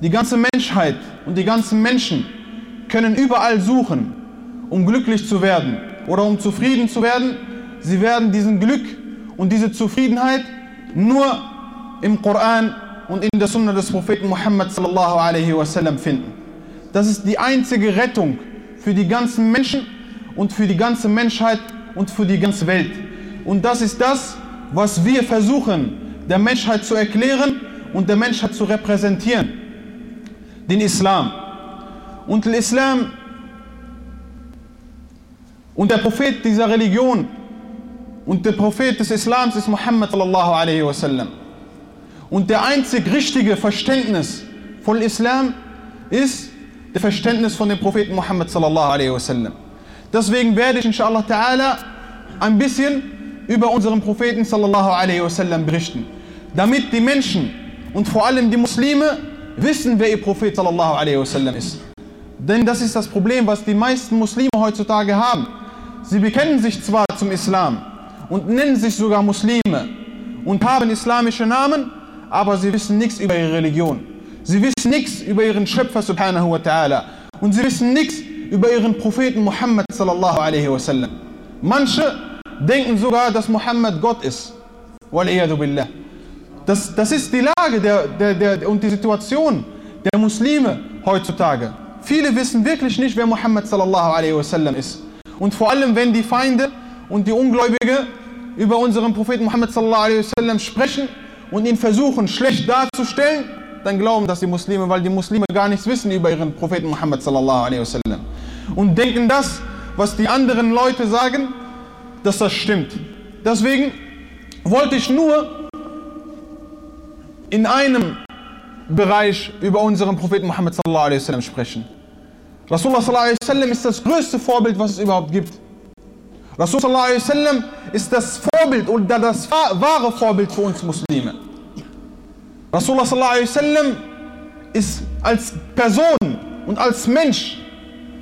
die ganze Menschheit und die ganzen Menschen können überall suchen, um glücklich zu werden oder um zufrieden zu werden. Sie werden diesen Glück und diese Zufriedenheit nur im Koran und in der Sunna des Propheten Muhammad sallallahu alaihi wasallam finden. Das ist die einzige Rettung für die ganzen Menschen und für die ganze Menschheit und für die ganze Welt. Und das ist das, was wir versuchen, der Menschheit zu erklären und der Menschheit zu repräsentieren. Den Islam. Und der Islam und der Prophet dieser Religion und der Prophet des Islams ist Muhammad sallallahu alaihi wasallam. Und der einzig richtige Verständnis von Islam ist der Verständnis von dem Propheten Muhammad sallallahu alaihi wasallam. Deswegen werde ich inshallah ta'ala ein bisschen über unseren Propheten sallallahu alaihi wasallam berichten, damit die Menschen und vor allem die Muslime wissen, wer ihr Prophet sallallahu alaihi wasallam ist. Denn das ist das Problem, was die meisten Muslime heutzutage haben. Sie bekennen sich zwar zum Islam und nennen sich sogar Muslime und haben islamische Namen, aber sie wissen nichts über ihre Religion. Sie wissen nichts über ihren Schöpfer subhanahu wa ta'ala. Und sie wissen nichts über ihren Propheten Muhammad sallallahu alaihi wasallam. Manche denken sogar, dass Muhammad Gott ist. billah. Das, das ist die Lage der, der, der, und die Situation der Muslime heutzutage. Viele wissen wirklich nicht, wer Muhammad sallallahu alaihi wasallam ist. Und vor allem, wenn die Feinde und die Ungläubige über unseren Propheten Muhammad sallallahu alaihi wasallam sprechen und ihn versuchen schlecht darzustellen, dann glauben das die Muslime, weil die Muslime gar nichts wissen über ihren Propheten Muhammad sallallahu alaihi wasallam und denken das, was die anderen Leute sagen, dass das stimmt. Deswegen wollte ich nur in einem Bereich über unseren Propheten Muhammad sallallahu alaihi wasallam sprechen. Rasulullah sallallahu alaihi wasallam ist das größte Vorbild, was es überhaupt gibt. Rasul sallallahu alaihi wasallam ist das Vorbild oder das wahre Vorbild für uns Muslime. Rasulullah sallallahu alaihi wasallam ist als Person und als Mensch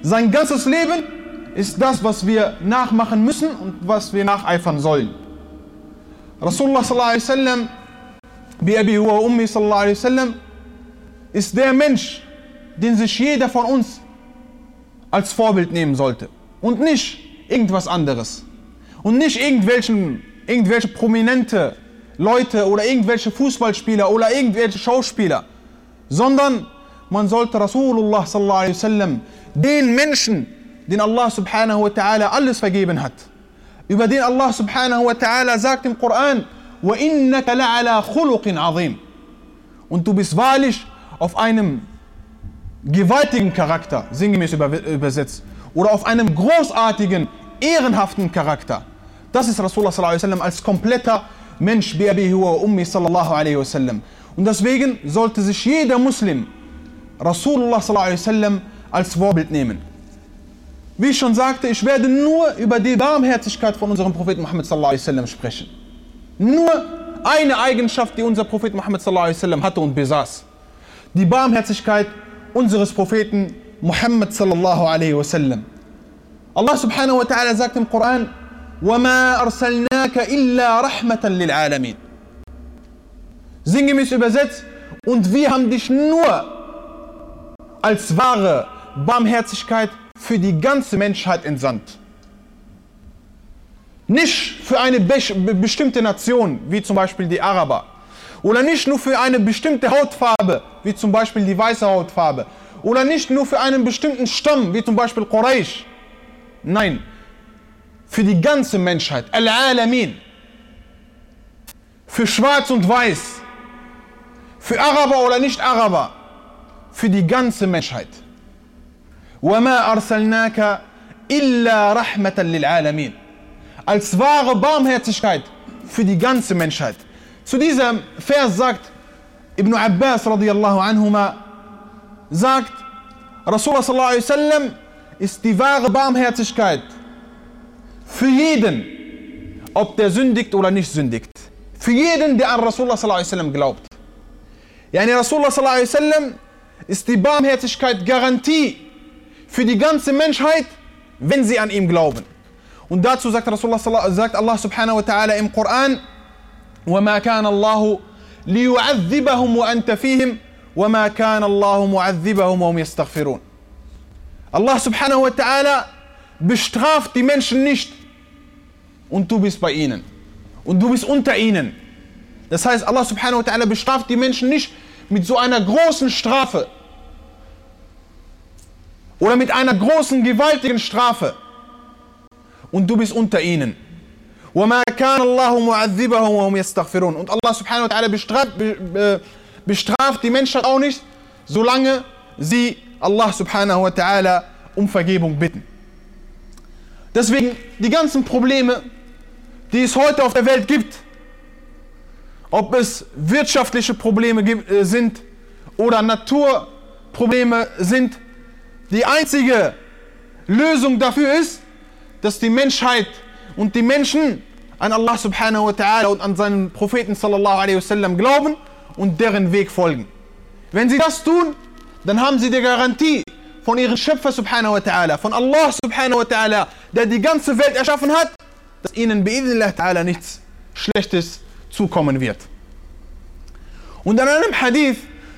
sein ganzes Leben ist das, was wir nachmachen müssen und was wir nacheifern sollen. Rasulullah sallallahu alaihi wasallam Ummi sallallahu alaihi wasallam ist der Mensch, den sich jeder von uns als Vorbild nehmen sollte. Und nicht irgendwas anderes. Und nicht irgendwelchen, irgendwelche prominente Leute oder irgendwelche Fußballspieler oder irgendwelche Schauspieler, sondern man sollte Rasulullah sallallahu den Menschen, den Allah subhanahu wa ta'ala alles vergeben hat, über den Allah subhanahu wa ta'ala sagt im Koran, وَإِنَّكَ لَعَلَى خُلُقٍ عَظِيمٍ Und du bist wahrlich auf einem gewaltigen Charakter, sinngemäß übersetzt, oder auf einem großartigen, ehrenhaften Charakter. Das ist Rasulullah sallallahu alaihi wasallam als kompletter Mensch, bi abihi wa ummi sallallahu alaihi wasallam. Und deswegen sollte sich jeder Muslim Rasulullah sallallahu alaihi wasallam als Vorbild nehmen. Wie ich schon sagte, ich werde nur über die Barmherzigkeit von unserem Propheten Muhammad sallallahu alaihi wasallam sprechen. Nur eine Eigenschaft, die unser Prophet Muhammad sallallahu alaihi wasallam hatte und besaß. Die Barmherzigkeit unseres Propheten Muhammad sallallahu alaihi wasallam. Allah subhanahu wa ta'ala sagt im Koran, وَمَا أَرْسَلْنَاكَ إِلَّا رَحْمَةً لِلْعَالَمِينَ Sinngemäß übersetzt, und wir haben dich nur als wahre Barmherzigkeit für die ganze Menschheit entsandt. Nicht für eine bestimmte Nation, wie zum Beispiel die Araber. Oder nicht nur für eine bestimmte Hautfarbe, wie zum Beispiel die weiße Hautfarbe. Oder nicht nur für einen bestimmten Stamm, wie zum Beispiel Quraysh. Nein, für die ganze Menschheit. Al-Alamin. Für Schwarz und Weiß. Für Araber oder nicht Araber. Für die ganze Menschheit. وَمَا أَرْسَلْنَاكَ إِلَّا رَحْمَةً لِلْعَالَمِينَ als wahre Barmherzigkeit für die ganze Menschheit. Zu diesem Vers sagt Ibn Abbas radiallahu anhuma, sagt, Rasulullah sallallahu alaihi wasallam ist die wahre Barmherzigkeit für jeden, ob der sündigt oder nicht sündigt. Für jeden, der an Rasulullah sallallahu alaihi wasallam glaubt. Yani Rasulullah sallallahu alaihi wasallam ist die Barmherzigkeit Garantie für die ganze Menschheit, wenn sie an ihm glauben. Und dazu sagt, Rasulullah, sagt Allah subhanahu wa ta'ala im Koran, وَمَا كَانَ اللَّهُ لِيُعَذِّبَهُمْ وَأَنْتَ فِيهِمْ وَمَا كَانَ اللَّهُ مُعَذِّبَهُمْ وَهُمْ يَسْتَغْفِرُونَ Allah subhanahu wa ta'ala bestraft die Menschen nicht und du bist bei ihnen und du bist unter ihnen. Das heißt, Allah subhanahu wa ta'ala bestraft die Menschen nicht mit so einer großen Strafe oder mit einer großen, gewaltigen Strafe und du bist unter ihnen. وَمَا كَانَ اللَّهُ مُعَذِّبَهُمْ وَهُمْ يَسْتَغْفِرُونَ Und Allah subhanahu wa ta'ala bestraft, bestraft die Menschheit auch nicht, solange sie Allah subhanahu wa ta'ala um Vergebung bitten. Deswegen die ganzen Probleme, die es heute auf der Welt gibt, ob es wirtschaftliche Probleme gibt, äh, sind oder Naturprobleme sind, die einzige Lösung dafür ist, dass die Menschheit und die Menschen an Allah subhanahu wa ta'ala und an seinen Propheten sallallahu alaihi wasallam glauben und deren Weg folgen. Wenn sie das tun, dann haben sie die Garantie von ihrem Schöpfer subhanahu wa ta'ala, von Allah subhanahu wa ta'ala, der die ganze Welt erschaffen hat, dass ihnen bi'idhnillah ta'ala nichts Schlechtes zukommen wird. Und in einem Hadith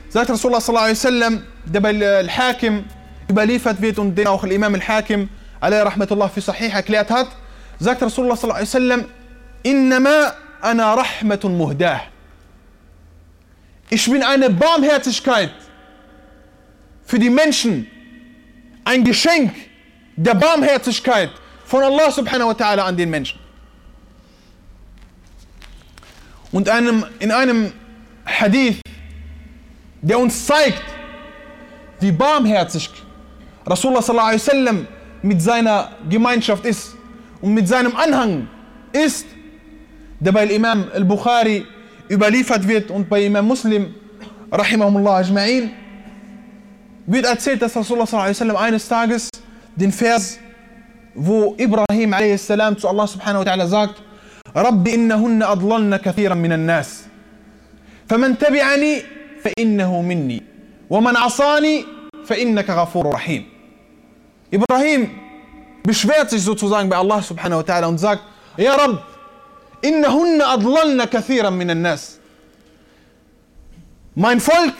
sagt Rasulullah sallallahu alaihi wasallam, der bei Al-Hakim überliefert wird und den auch Imam Al-Hakim alaihi rahmatullah fi Sahih erklärt hat, sagt Rasulullah sallallahu alaihi wasallam, Innama ana rahmatun muhdah. Ich bin eine Barmherzigkeit für die Menschen, ein Geschenk der Barmherzigkeit von Allah subhanahu wa ta'ala an den Menschen. Und einem, in einem Hadith, der uns zeigt, wie barmherzig Rasulullah sallallahu alaihi wasallam mit seiner Gemeinschaft ist und mit seinem Anhang ist, der bei Imam al-Bukhari überliefert wird und bei Imam Muslim, rahimahumullah ajma'in, wird erzählt, dass Rasulullah sallam, eines Tages den Vers, wo Ibrahim a.s. zu Allah subhanahu wa ta'ala sagt, رب إنهن أضللن كثيرا من الناس فمن تبعني فإنه مني ومن عصاني فإنك غفور رحيم Ibrahim beschwert sich sozusagen bei Allah subhanahu wa ta'ala und sagt, Ja Rabb, innahunna adlalna kathiran minan nas. Mein Volk,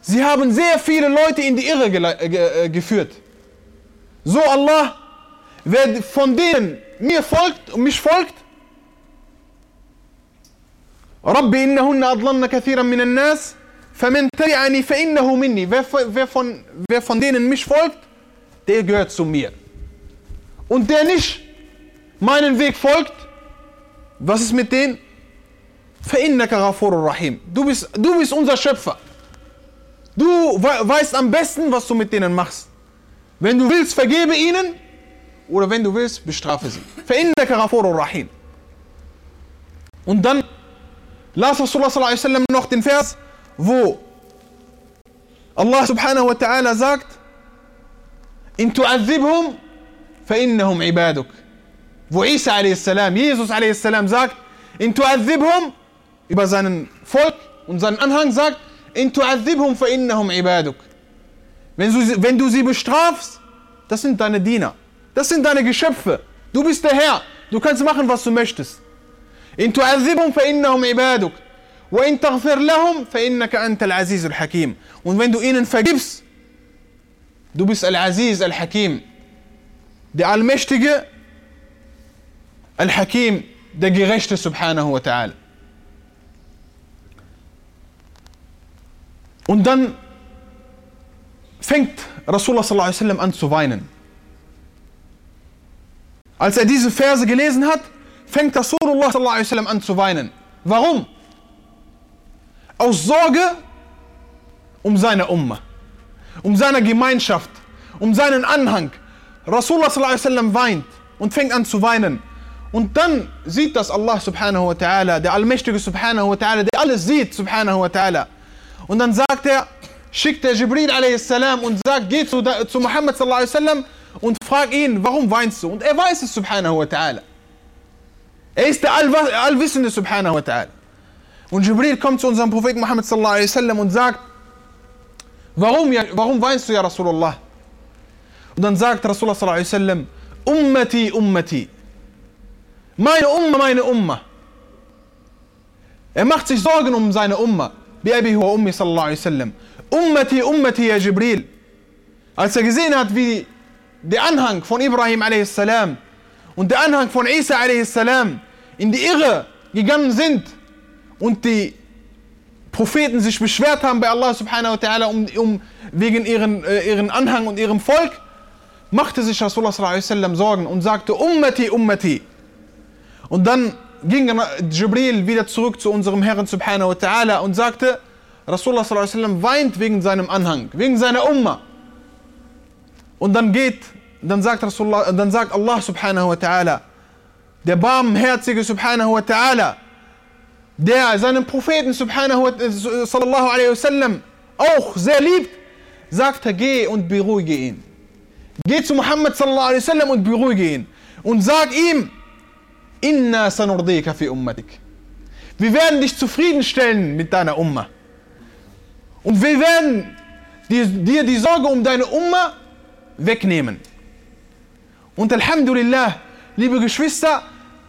sie haben sehr viele Leute in die Irre äh, ge äh, geführt. So Allah, wer von denen mir folgt und mich folgt, Rabbi innahunna adlalna kathiran minan nas, faman tabi'ani fa innahu. Wer, wer, von, wer von denen mich folgt, der gehört zu mir. Und der nicht meinen Weg folgt, was ist mit denen? Rahim. Du bist, du bist unser Schöpfer. Du weißt am besten, was du mit denen machst. Wenn du willst, vergebe ihnen oder wenn du willst, bestrafe sie. Rahim. Und dann las Rasulullah sallallahu alaihi wasallam noch den Vers, wo Allah subhanahu wa ta'ala sagt, in tu'adhibhum فإنهم عبادك wo Isa a.s., Jesus a.s. sagt, in tu'adhibhum, über seinen Volk und seinen Anhang sagt, in tu'adhibhum fa'innahum ibaduk. Wenn du, wenn du sie bestrafst, das sind deine Diener. Das sind deine Geschöpfe. Du bist der Herr. Du kannst machen, was du möchtest. In tu'adhibhum fa'innahum ibaduk. Wa in taghfir lahum fa'innaka anta al-aziz al-hakim. Und wenn du ihnen vergibst, du bist al-aziz al-hakim. Der Allmächtige, Al-Hakim, der Gerechte subhanahu wa ta'ala. Und dann fängt Rasulullah sallallahu alaihi wasallam an zu weinen. Als er diese Verse gelesen hat, fängt Rasulullah sallallahu alaihi wasallam an zu weinen. Warum? Aus Sorge um seine Umma, um seine Gemeinschaft, um seinen Anhang. Rasulullah weint und fängt an zu weinen. Und dann sieht das Allah subhanahu wa ta'ala, der Allmächtige subhanahu wa ta'ala, der alles sieht subhanahu wa ta'ala. Und dann sagt er, schickt der Jibril a.s. und sagt, geh zu, zu Muhammad sallallahu wasallam und frag ihn, warum weinst du? Und er weiß es subhanahu wa ta'ala. Er ist der Allwissende subhanahu wa ta'ala. Und Jibril kommt zu unserem Propheten Muhammad sallallahu wasallam und sagt, warum, warum weinst du ja Rasulullah? Und dann sagt Rasulullah sallallahu alaihi wasallam, Ummati, Ummati. Meine Umma, meine Umma. Er macht sich Sorgen um seine Umma. بأبي هو أمي صلى الله عليه وسلم Ummati, Ummati, ja Jibril. Als er gesehen hat, wie der Anhang von Ibrahim a.s. und der Anhang von Isa a.s. in die Irre gegangen sind und die Propheten sich beschwert haben bei Allah subhanahu wa ta'ala um, um, wegen ihren, äh, ihren Anhang und ihrem Volk, machte sich Rasulullah sallam Sorgen und sagte, Ummati, Ummati. Und dann ging Jibril wieder zurück zu unserem Herrn subhanahu wa ta'ala und sagte, Rasulullah sallam weint wegen seinem Anhang, wegen seiner Umma. Und dann geht, dann sagt, Rasulullah, dann sagt Allah subhanahu wa ta'ala, der barmherzige subhanahu wa ta'ala, der seinen Propheten wa, sallallahu alaihi wasallam auch sehr liebt, sagt er, geh und beruhige ihn. Geh zu Muhammad sallallahu alaihi wasallam und beruhige ihn. Und sag ihm, inna sanurdika fi ummatik. Wir werden dich zufriedenstellen mit deiner Umma. Und wir werden dir die Sorge um deine Umma wegnehmen. Und Alhamdulillah, liebe Geschwister,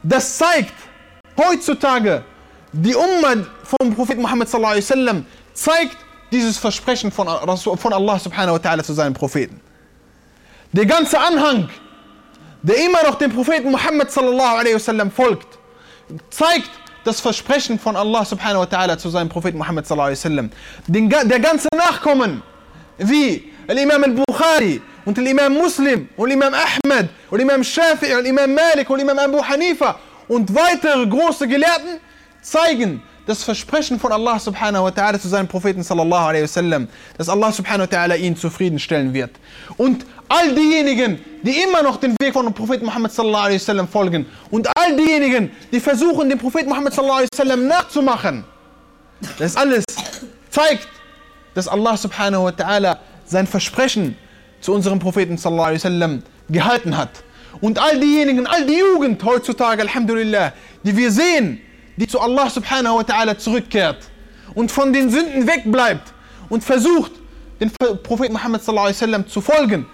das zeigt heutzutage, die Umma vom Propheten Muhammad sallallahu alaihi wasallam zeigt dieses Versprechen von, von Allah subhanahu wa ta'ala zu seinen Propheten. Der ganze Anhang, der immer noch dem Propheten Muhammad sallallahu alaihi wasallam folgt, zeigt das Versprechen von Allah subhanahu wa ta'ala zu seinem Propheten Muhammad sallallahu alaihi wasallam. Der ganze Nachkommen, wie Imam al-Bukhari und Imam Muslim und Imam Ahmed und Imam Shafi'i und Imam Malik und Imam Abu Hanifa und weitere große Gelehrten zeigen das Versprechen von Allah subhanahu wa ta'ala zu seinem Propheten sallallahu alaihi wasallam, dass Allah subhanahu wa ta'ala ihn zufriedenstellen wird. Und all diejenigen, die immer noch den Weg von dem Propheten Muhammad sallallahu alaihi wasallam folgen und all diejenigen, die versuchen, den Propheten Muhammad sallallahu alaihi wasallam nachzumachen, das alles zeigt, dass Allah subhanahu wa ta'ala sein Versprechen zu unserem Propheten sallallahu alaihi wasallam gehalten hat. Und all diejenigen, all die Jugend heutzutage, Alhamdulillah, die wir sehen, die zu Allah subhanahu wa ta'ala zurückkehrt und von den Sünden wegbleibt und versucht, den Propheten Muhammad sallallahu alaihi zu folgen,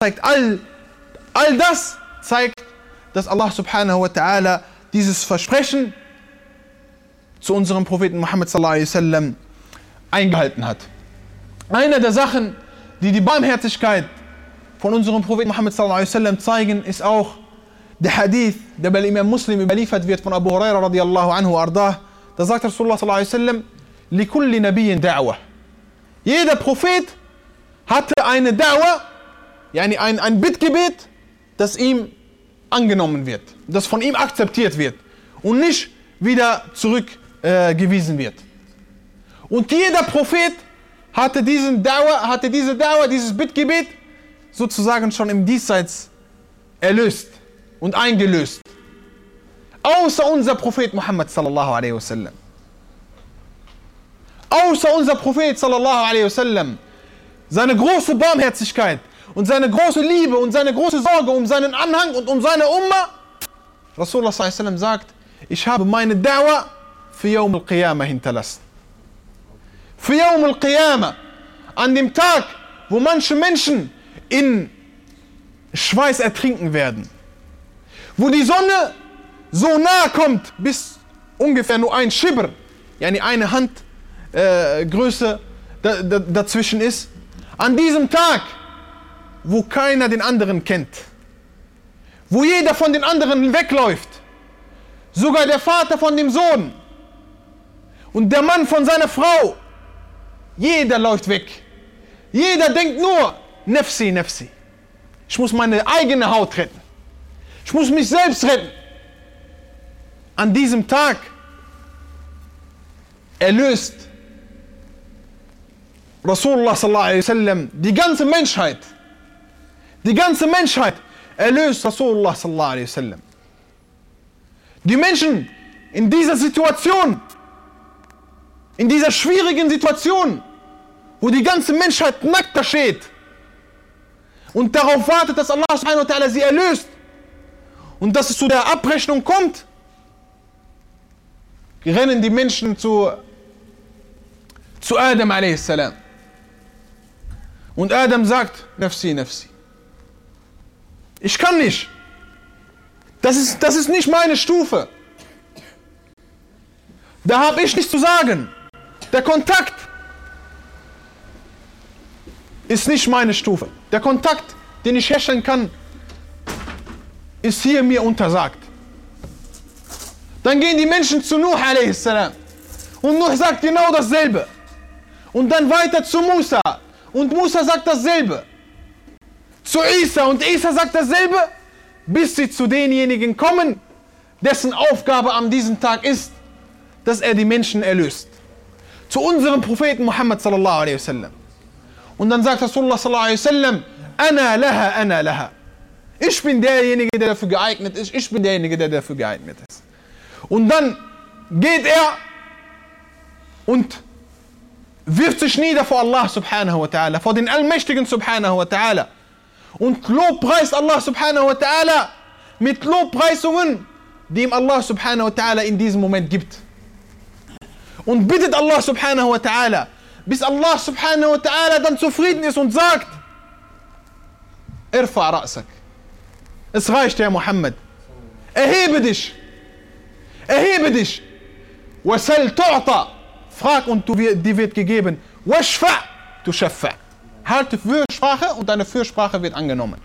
zeigt all, all das zeigt, dass Allah subhanahu wa ta'ala dieses Versprechen zu unserem Propheten Muhammad sallallahu alaihi eingehalten hat. Eine der Sachen, die die Barmherzigkeit von unserem Propheten Muhammad sallallahu alaihi zeigen, ist auch der Hadith, der bei Imam Muslim überliefert wird von Abu Huraira radiallahu anhu ardah, da sagt Rasulullah sallallahu alaihi wasallam, likulli nabiyin da'wa. Jeder Prophet hatte eine Da'wa, yani ein, ein Bittgebet, das ihm angenommen wird, das von ihm akzeptiert wird und nicht wieder zurückgewiesen äh, wird. Und jeder Prophet hatte, diesen Dauer, hatte diese Dauer, dieses Bittgebet sozusagen schon im Diesseits erlöst und eingelöst. Außer unser Prophet Muhammad sallallahu alaihi wasallam. Außer unser Prophet sallallahu alaihi wasallam. Seine große Barmherzigkeit und seine große Liebe und seine große Sorge um seinen Anhang und um seine Umma. Rasulullah sallallahu alaihi wasallam sagt, ich habe meine Dauer für Yawm al-Qiyamah hinterlassen für Yawm al-Qiyamah, an dem Tag, wo manche Menschen in Schweiß ertrinken werden, wo die Sonne so nahe kommt, bis ungefähr nur ein Schibr, yani eine Handgröße äh, da, da, dazwischen ist, an diesem Tag, wo keiner den anderen kennt, wo jeder von den anderen wegläuft, sogar der Vater von dem Sohn und der Mann von seiner Frau jeder läuft weg. Jeder denkt nur, Nefsi, Nefsi. Ich muss meine eigene Haut retten. Ich muss mich selbst retten. An diesem Tag erlöst Rasulullah die ganze Menschheit. Die ganze Menschheit erlöst Rasulullah. Die Menschen in dieser Situation in dieser schwierigen Situation, wo die ganze Menschheit nackt steht und darauf wartet, dass Allah sie erlöst und dass es zu der Abrechnung kommt, rennen die Menschen zu, zu Adam a.s. Und Adam sagt, Nafsi, Nafsi. Ich kann nicht. Das ist, das ist nicht meine Stufe. Da habe ich nichts zu sagen. Der Kontakt ist nicht meine Stufe. Der Kontakt, den ich herstellen kann, ist hier mir untersagt. Dann gehen die Menschen zu Nuh a.s. Und Nuh sagt genau dasselbe. Und dann weiter zu Musa. Und Musa sagt dasselbe. Zu Isa. Und Isa sagt dasselbe, bis sie zu denjenigen kommen, dessen Aufgabe an diesem Tag ist, dass er die Menschen erlöst. Zu unserem Propheten Muhammad sallallahu alaihi wasallam. Und dann sagt Rasulullah sallallahu alaihi wasallam, Ana laha, ana laha. Ich bin derjenige, der dafür geeignet ist. Ich bin derjenige, der dafür geeignet ist. Und dann geht er und wirft sich nieder vor Allah subhanahu wa ta'ala, vor den Allmächtigen subhanahu wa ta'ala. Und lobpreist Allah subhanahu wa ta'ala mit Lobpreisungen, die ihm Allah subhanahu wa ta'ala in diesem Moment gibt. Und bittet Allah subhanahu wa ta'ala, bis Allah subhanahu wa ta'ala dann zufrieden ist und sagt, Irfa ra'sak. Es reicht, Herr Muhammad. Erhebe dich. Erhebe dich. Frag und dir wird gegeben. Du shaffa. Halte Fürsprache und deine Fürsprache wird angenommen.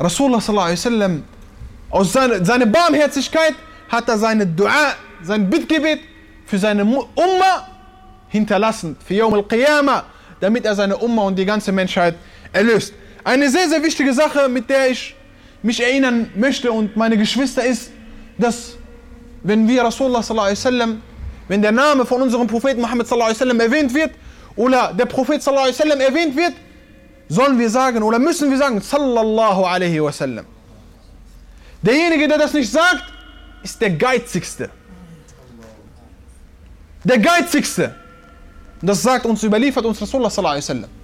Rasulullah sallallahu alaihi aus seiner seine Barmherzigkeit hat er seine Dua, sein Bittgebet für seine Umma hinterlassen, für Yawm al-Qiyamah, damit er seine Umma und die ganze Menschheit erlöst. Eine sehr, sehr wichtige Sache, mit der ich mich erinnern möchte und meine Geschwister ist, dass wenn wir Rasulullah sallallahu wasallam, wenn der Name von unserem Propheten Muhammad sallallahu alaihi erwähnt wird oder der Prophet sallallahu wasallam erwähnt wird, sollen wir sagen oder müssen wir sagen sallallahu alaihi wasallam. Derjenige, der das nicht sagt, ist der geizigste. Der geizigste. Das sagt uns, überliefert uns Rasulullah sallallahu wasallam.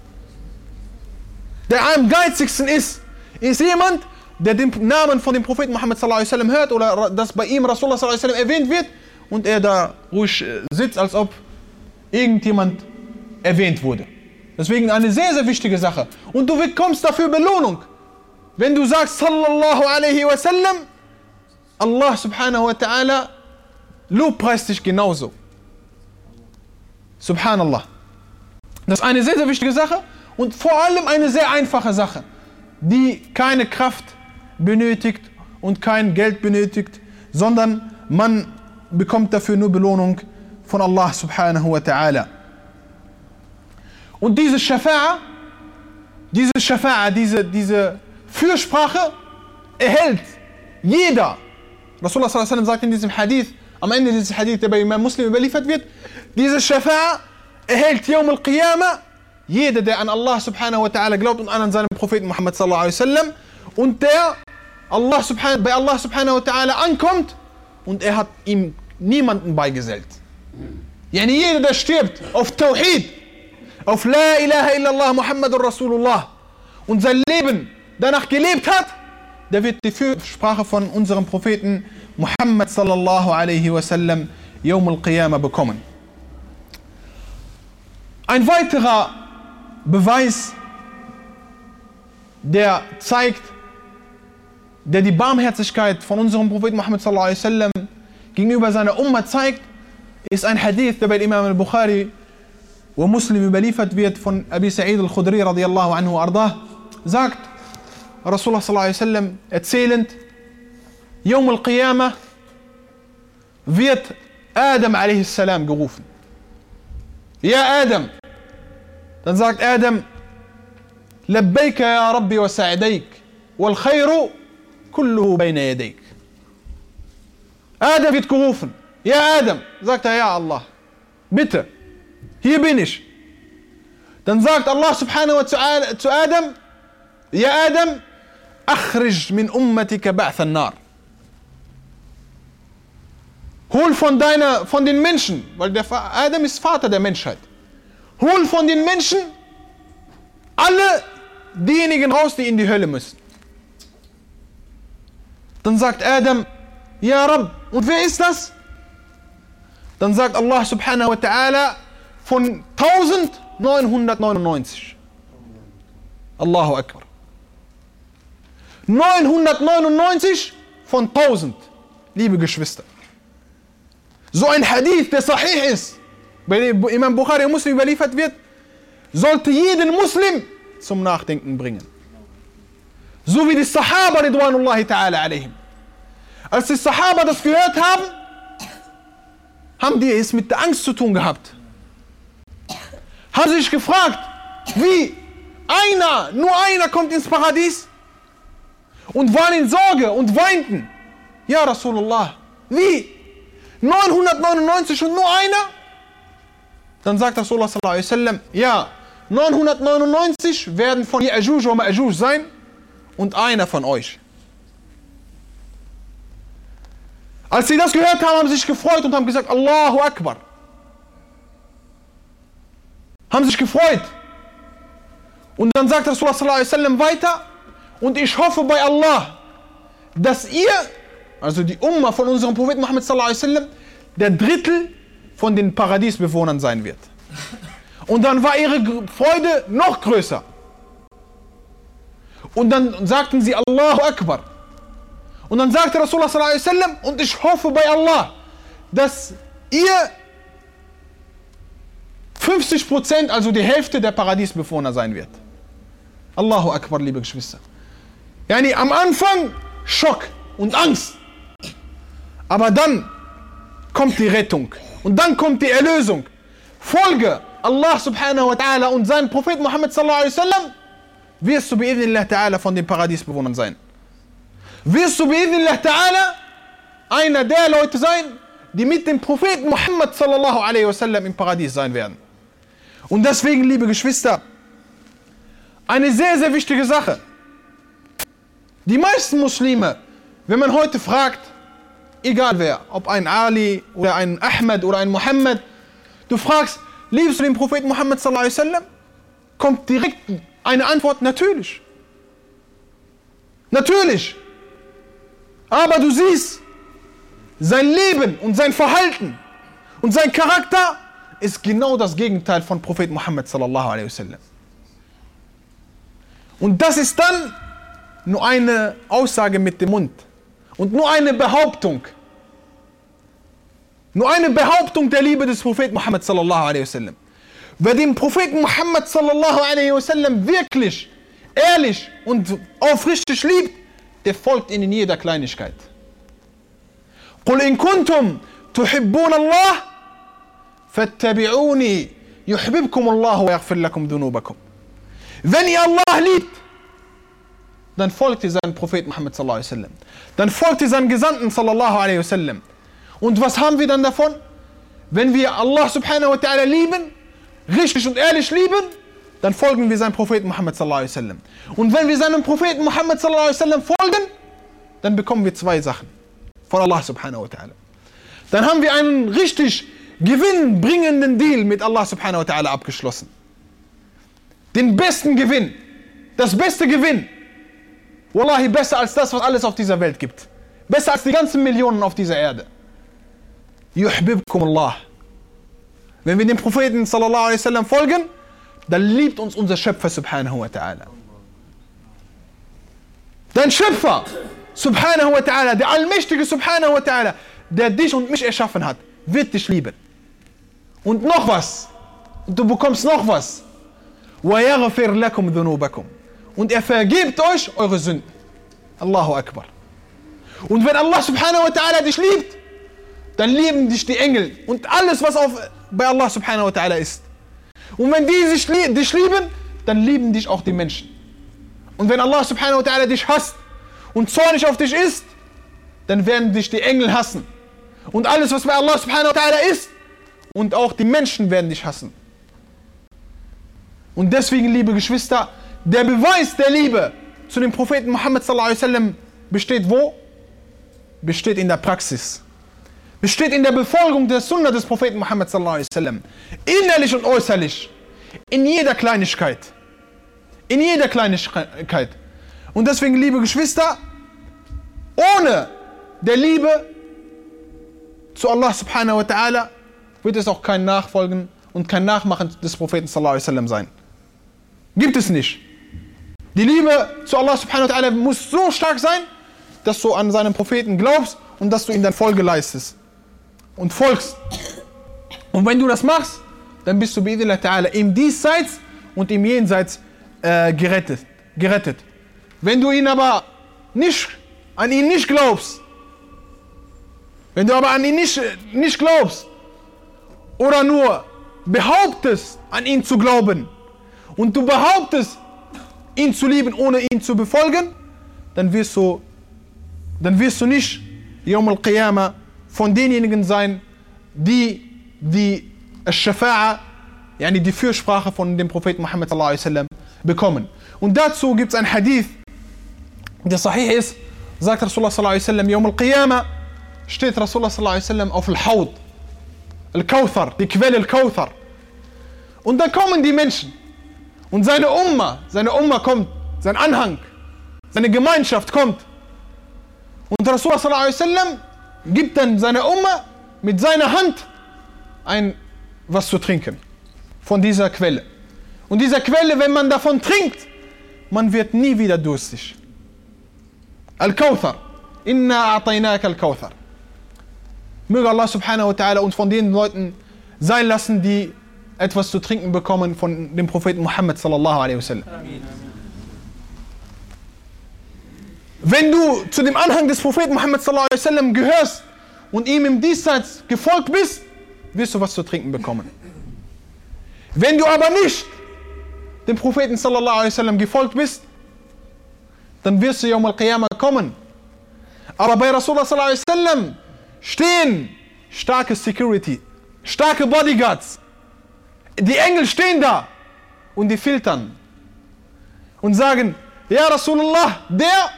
Der am geizigsten ist, ist jemand, der den Namen von dem Propheten Muhammad sallallahu hört oder dass bei ihm Rasulullah sallallahu erwähnt wird und er da ruhig äh, sitzt, als ob irgendjemand erwähnt wurde. Deswegen eine sehr, sehr wichtige Sache. Und du bekommst dafür Belohnung. Wenn du sagst sallallahu alaihi wasallam, Allah subhanahu wa ta'ala lobpreist dich genauso. Subhanallah. Das ist eine sehr, sehr wichtige Sache und vor allem eine sehr einfache Sache, die keine Kraft benötigt und kein Geld benötigt, sondern man bekommt dafür nur Belohnung von Allah subhanahu wa ta'ala. Und diese Shafa'a, diese Shafa'a, diese, diese Fürsprache erhält jeder. Rasulullah sallallahu alaihi sagt in diesem Hadith, am Ende dieses Hadith, der bei Imam Muslim überliefert wird, diese Shafa'a erhält Yawm al-Qiyamah jeder, der an Allah subhanahu wa ta'ala glaubt und an seinen Propheten Muhammad sallallahu alaihi wasallam und der Allah subhanahu, bei Allah subhanahu wa ta'ala ankommt und er hat ihm niemanden beigesellt. Yani jeder, der stirbt auf Tawhid, auf La ilaha illallah Muhammadur Rasulullah und sein Leben danach gelebt hat, der wird die Fürsprache von unserem Propheten Muhammad sallallahu alaihi wasallam Yawm al-Qiyamah bekommen. Ein weiterer Beweis, der zeigt, der die Barmherzigkeit von unserem Propheten Muhammad sallallahu alaihi wasallam gegenüber seiner Umma zeigt, ist ein Hadith, der bei Imam al-Bukhari und Muslim überliefert wird von Abi Sa'id al-Khudri radiyallahu anhu ardah, sagt Rasulullah sallallahu alaihi wasallam erzählend, Yawm al-Qiyamah wird Adam alaihi salam gerufen. Ja Adam, dann sagt Adam, لبيك يا ربي وسعديك والخير كله بين يديك. Adam wird gerufen. Ja, Adam, sagt er, ja, Allah. Bitte, hier bin ich. Dann sagt Allah subhanahu wa ta'ala zu Adam, ja, Adam, أخرج من أمتك بعث النار. Hol von deiner, von den Menschen, weil der Adam ist Vater der Menschheit. Hol von den Menschen alle diejenigen raus, die in die Hölle müssen. Dann sagt Adam, Ja Rab, und wer ist das? Dann sagt Allah subhanahu wa ta'ala von 1999. Allahu Akbar. 999 von 1000, liebe Geschwister. so ein Hadith, der sahih ist, bei dem Imam Bukhari und Muslim überliefert wird, sollte jeden Muslim zum Nachdenken bringen. So wie die Sahaba, Ridwanullahi ta'ala alaihim. Als die Sahaba das gehört haben, haben die es mit der Angst zu tun gehabt. Haben sich gefragt, wie einer, nur einer kommt ins Paradies und waren in Sorge und weinten. Ja, Rasulullah, wie? 999 und nur einer? Dann sagt Rasulullah sallallahu alaihi wasallam, ja, 999 werden von Ya'juj und Ma'juj sein und einer von euch. Als sie das gehört haben, haben sie sich gefreut und haben gesagt, Allahu Akbar. Haben sich gefreut. Und dann sagt Rasulullah sallallahu alaihi wasallam weiter, und ich hoffe bei Allah, dass ihr, also die Umma von unserem Propheten Muhammad sallallahu alaihi wasallam, der Drittel von den Paradiesbewohnern sein wird. Und dann war ihre Freude noch größer. Und dann sagten sie Allahu Akbar. Und dann sagte Rasulullah sallallahu alaihi wasallam, und ich hoffe bei Allah, dass ihr 50 Prozent, also die Hälfte der Paradiesbewohner sein wird. Allahu Akbar, liebe Geschwister. Yani am Anfang Schock und Angst. Aber dann kommt die Rettung. Und dann kommt die Erlösung. Folge Allah subhanahu wa ta'ala und seinen Prophet Muhammad sallallahu alaihi wasallam, wirst du bi'idhnillah ta'ala von den Paradiesbewohnern sein. Wirst du bi'idhnillah ta'ala einer der Leute sein, die mit dem Propheten Muhammad sallallahu alaihi wasallam im Paradies sein werden. Und deswegen, liebe Geschwister, eine sehr, sehr wichtige Sache. Die meisten Muslime, wenn man heute fragt, egal wer, ob ein Ali oder ein Ahmed oder ein Muhammad, du fragst, liebst du den Propheten Muhammad sallallahu alaihi wasallam? Kommt direkt eine Antwort, natürlich. Natürlich. Aber du siehst, sein Leben und sein Verhalten und sein Charakter ist genau das Gegenteil von Prophet Muhammad sallallahu alaihi wasallam. Und das ist dann nur eine Aussage mit dem Mund und nur eine Behauptung. Nur eine Behauptung der Liebe des Propheten Muhammad sallallahu alaihi wasallam. Wer den Propheten Muhammad sallallahu alaihi wasallam wirklich, ehrlich und aufrichtig liebt, der folgt ihnen in jeder Kleinigkeit. قل إن كنتم تحبون الله فاتبعوني يحببكم الله ويغفر لكم ذنوبكم. Wenn ihr Allah liebt, dann folgt ihr seinen Propheten Muhammad sallallahu alaihi wasallam. Dann folgt ihr seinen Gesandten sallallahu alaihi wasallam. Und was haben wir dann davon? Wenn wir Allah subhanahu wa ta'ala lieben, richtig und ehrlich lieben, dann folgen wir seinem Propheten Muhammad sallallahu alaihi wasallam. Und wenn wir seinem Propheten Muhammad sallallahu alaihi wasallam folgen, dann bekommen wir zwei Sachen von Allah subhanahu wa ta'ala. Dann haben wir einen richtig gewinnbringenden Deal mit Allah subhanahu wa ta'ala abgeschlossen. Den besten Gewinn, das beste Gewinn, Wallahi, besser als das, was alles auf dieser Welt gibt. Besser als die ganzen Millionen auf dieser Erde. Yuhbibkum Allah. Wenn wir dem Propheten sallallahu alaihi wasallam folgen, dann liebt uns unser Schöpfer subhanahu wa ta'ala. Dein Schöpfer subhanahu wa ta'ala, der Allmächtige subhanahu wa ta'ala, der dich und mich erschaffen hat, wird dich lieben. Und noch was. Und du bekommst noch was. وَيَغْفِرْ لَكُمْ ذُنُوبَكُمْ und er vergibt euch eure Sünden. Allahu Akbar. Und wenn Allah subhanahu wa ta'ala dich liebt, dann lieben dich die Engel und alles, was auf, bei Allah subhanahu wa ta'ala ist. Und wenn die sich, dich lieben, dann lieben dich auch die Menschen. Und wenn Allah subhanahu wa ta'ala dich hasst und zornig auf dich ist, dann werden dich die Engel hassen. Und alles, was bei Allah subhanahu wa ta'ala ist, und auch die Menschen werden dich hassen. Und deswegen, liebe Geschwister, der Beweis der Liebe zu dem Propheten Muhammad besteht wo? Besteht in der Praxis. Besteht in der Befolgung der Sunna des Propheten Muhammad. Innerlich und äußerlich. In jeder Kleinigkeit. In jeder Kleinigkeit. Und deswegen, liebe Geschwister, ohne der Liebe zu Allah subhanahu wa ta'ala wird es auch kein Nachfolgen und kein Nachmachen des Propheten sallallahu sein. Gibt es nicht. Die Liebe zu Allah subhanahu wa ta'ala muss so stark sein, dass du an seinen Propheten glaubst und dass du ihm dann Folge leistest. und folgst. Und wenn du das machst, dann bist du bei Ta'ala im Diesseits und im Jenseits äh, gerettet, gerettet. Wenn du ihn aber nicht, an ihn nicht glaubst, wenn du aber an ihn nicht, nicht glaubst oder nur behauptest, an ihn zu glauben und du behauptest, ihn zu lieben, ohne ihn zu befolgen, dann wirst du, dann wirst du nicht Yom al-Qiyamah von denjenigen sein, die die Shafa'a, yani die Fürsprache von dem Propheten Muhammad bekommen. Und dazu gibt es ein Hadith, der sahih ist, sagt Rasulullah Yom al-Qiyamah steht Rasulullah auf al-Haud, al-Kauthar, die Quelle al-Kauthar. Und dann kommen die Menschen und seine Umma, seine Umma kommt, sein Anhang, seine Gemeinschaft kommt. Und Rasulullah gibt dann seiner Umma mit seiner Hand ein was zu trinken von dieser Quelle. Und dieser Quelle, wenn man davon trinkt, man wird nie wieder durstig. Al-Kawthar. Inna a'tainaka al-Kawthar. Möge Allah subhanahu wa ta'ala uns von den Leuten sein lassen, die etwas zu trinken bekommen von dem Propheten Muhammad sallallahu alaihi wasallam. Wenn du zu dem Anhang des Propheten Muhammad sallallahu alaihi wasallam gehörst und ihm im Diesseits gefolgt bist, wirst du was zu trinken bekommen. Wenn du aber nicht dem Propheten sallallahu alaihi wasallam gefolgt bist, dann wirst du Yawm al-Qiyamah kommen. Aber bei Rasulullah sallallahu alaihi wasallam stehen starke Security, starke Bodyguards. Die Engel stehen da und die filtern und sagen, ja Rasulullah, der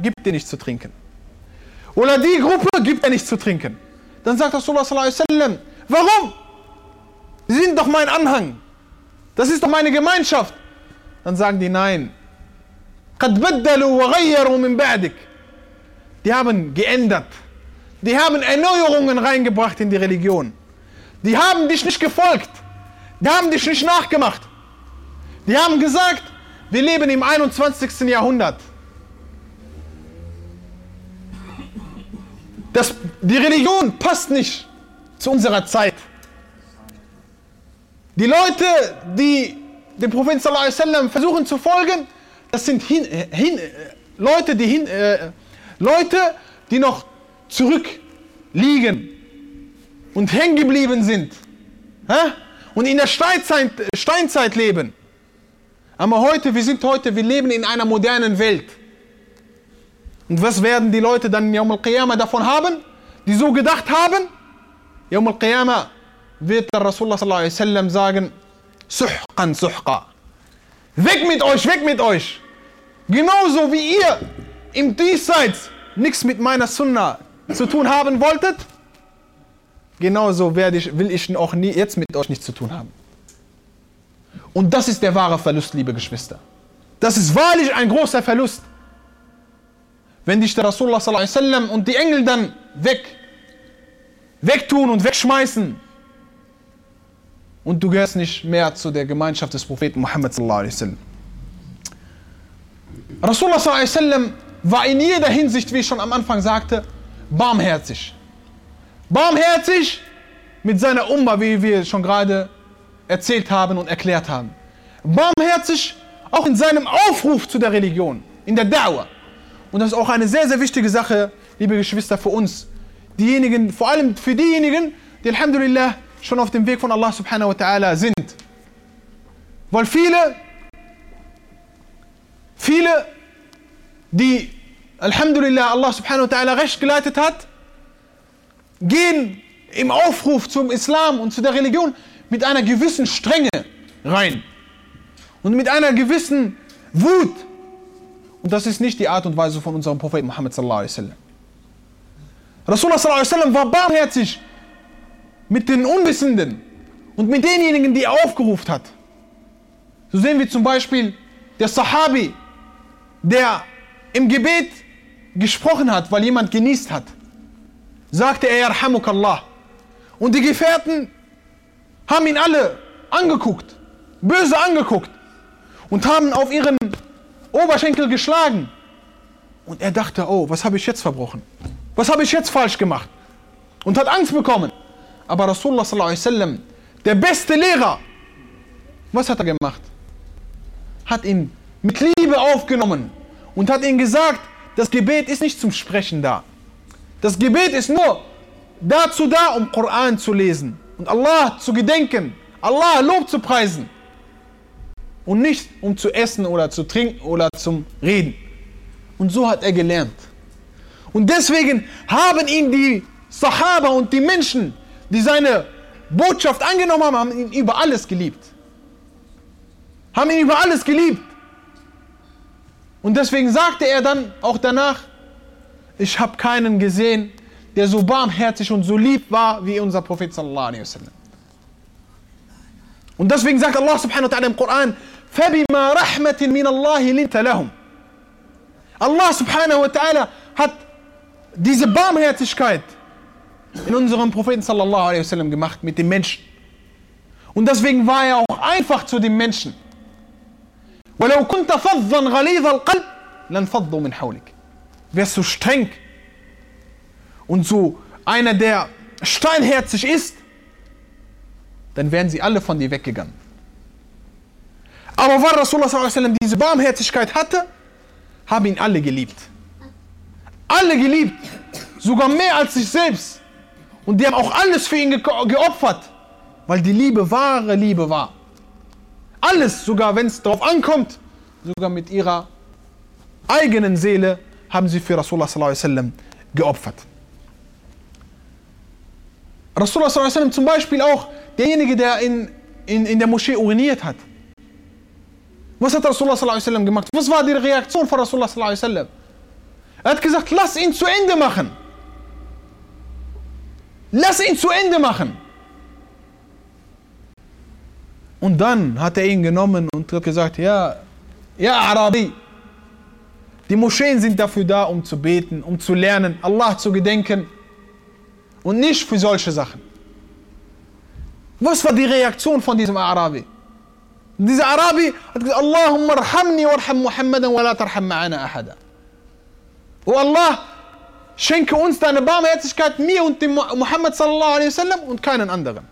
gibt dir nichts zu trinken. Oder die Gruppe gibt dir nichts zu trinken. Dann sagt Rasulullah warum? Sie sind doch mein Anhang. Das ist doch meine Gemeinschaft. Dann sagen die nein. Die haben geändert. Die haben Erneuerungen reingebracht in die Religion. Die haben dich nicht gefolgt. Die haben dich nicht nachgemacht. Die haben gesagt, wir leben im 21. Jahrhundert. Das, die Religion passt nicht zu unserer Zeit. Die Leute, die dem Propheten versuchen zu folgen, das sind hin, hin, Leute, die hin, äh, Leute, die noch zurückliegen und hängen geblieben sind hä? Und in der Steinzeit, Steinzeit leben. Aber heute, wir sind heute, wir leben in einer modernen Welt. Und was werden die Leute dann Yawm al-Qiyamah davon haben, die so gedacht haben? Yawm al-Qiyamah wird der Rasulullah sallallahu alaihi wasallam sagen, Suhqan suhqa. Weg mit euch, weg mit euch. Genauso wie ihr im Diesseits nichts mit meiner Sunna zu tun haben wolltet, genauso werde ich, will ich auch nie, jetzt mit euch nichts zu tun haben. Und das ist der wahre Verlust, liebe Geschwister. Das ist wahrlich ein großer Verlust. Wenn dich der Rasulullah und die Engel dann weg, wegtun und wegschmeißen, und du gehörst nicht mehr zu der Gemeinschaft des Propheten Muhammad. Rasulullah war in jeder Hinsicht, wie ich schon am Anfang sagte, barmherzig. Barmherzig mit seiner Umma, wie wir schon gerade erzählt haben und erklärt haben. Barmherzig auch in seinem Aufruf zu der Religion, in der Dauer. Und das ist auch eine sehr, sehr wichtige Sache, liebe Geschwister, für uns. Diejenigen, vor allem für diejenigen, die Alhamdulillah schon auf dem Weg von Allah subhanahu wa ta'ala sind. Weil viele, viele, die Alhamdulillah Allah subhanahu wa ta'ala recht geleitet hat, gehen im Aufruf zum Islam und zu der Religion mit einer gewissen Strenge rein. Und mit einer gewissen Wut. Und das ist nicht die Art und Weise von unserem Propheten Muhammad sallallahu alaihi wasallam. Rasulullah sallallahu alaihi wasallam war barmherzig mit den Unwissenden und mit denjenigen, die er aufgerufen hat. So sehen wir zum Beispiel der Sahabi, der im Gebet gesprochen hat, weil jemand genießt hat. Sagte er, Allah. Und die Gefährten haben ihn alle angeguckt, böse angeguckt und haben auf ihren Oberschenkel geschlagen. Und er dachte, oh, was habe ich jetzt verbrochen? Was habe ich jetzt falsch gemacht? und hat Angst bekommen. Aber Rasulullah sallallahu alaihi wasallam, der beste Lehrer, was hat er gemacht? Hat ihn mit Liebe aufgenommen und hat ihm gesagt, das Gebet ist nicht zum Sprechen da. Das Gebet ist nur dazu da, um Koran zu lesen und Allah zu gedenken, Allah Lob zu preisen und nicht um zu essen oder zu trinken oder zum Reden. Und so hat er gelernt. Und deswegen haben ihn die Sahaba und die Menschen, die seine Botschaft angenommen haben, haben ihn über alles geliebt. Haben ihn über alles geliebt. Und deswegen sagte er dann auch danach, ich habe keinen gesehen, der so barmherzig und so lieb war wie unser Prophet sallallahu alaihi wasallam. Und deswegen sagt Allah subhanahu wa ta'ala im Koran, فَبِمَا رَحْمَةٍ مِنَ اللَّهِ لِنْتَ لَهُمْ Allah subhanahu wa ta'ala hat diese Barmherzigkeit in unserem Propheten sallallahu alaihi wasallam gemacht mit den Menschen. Und deswegen war er auch einfach zu den Menschen. ولو كنت فظا غليظ القلب لانفضوا من حولك. Wärst du streng und so einer, der steinherzig ist, dann wären sie alle von dir weggegangen. Aber weil Rasulullah diese Barmherzigkeit hatte, haben ihn alle geliebt. Alle geliebt, sogar mehr als sich selbst. Und die haben auch alles für ihn ge geopfert, weil die Liebe wahre Liebe war. Alles, sogar wenn es darauf ankommt, sogar mit ihrer eigenen Seele haben sie für Rasulullah sallam geopfert. Rasulullah sallam zum Beispiel auch derjenige, der in, in, in der Moschee uriniert hat. Was hat Rasulullah sallam gemacht? Was war die Reaktion von Rasulullah sallam? Er hat gesagt, lass ihn zu Ende machen. Lass ihn zu Ende machen. Und dann hat er ihn genommen und hat gesagt, ja, ja Arabi, die Moscheen sind dafür da, um zu beten, um zu lernen, Allah zu gedenken und nicht für solche Sachen. Was war die Reaktion von diesem Arabi? Dieser Arabi hat gesagt, Allahumma arhamni warham Muhammadan wa la tarham ma'ana ahada. Oh Allah, schenke uns deine Barmherzigkeit, mir und dem Muhammad sallallahu alaihi wasallam und keinen anderen.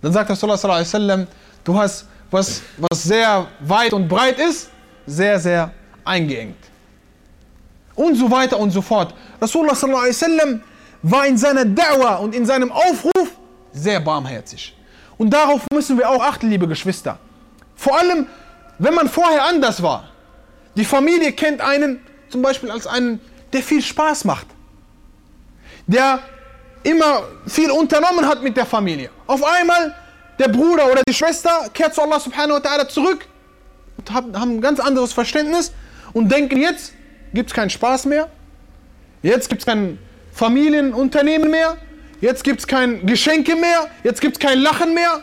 Dann sagt Rasulullah sallallahu alaihi wasallam, du hast was, was sehr weit und breit ist, sehr, sehr eingeengt. Und so weiter und so fort. Rasulullah sallallahu alaihi wasallam war in seiner Da'wah und in seinem Aufruf sehr barmherzig. Und darauf müssen wir auch achten, liebe Geschwister. Vor allem, wenn man vorher anders war. Die Familie kennt einen zum Beispiel als einen, der viel Spaß macht. Der immer viel unternommen hat mit der Familie. Auf einmal der Bruder oder die Schwester kehrt zu Allah subhanahu wa ta'ala zurück und haben ein ganz anderes Verständnis und denken, jetzt gibt es keinen Spaß mehr, jetzt gibt es kein Familienunternehmen mehr, jetzt gibt es kein Geschenke mehr, jetzt gibt es kein Lachen mehr,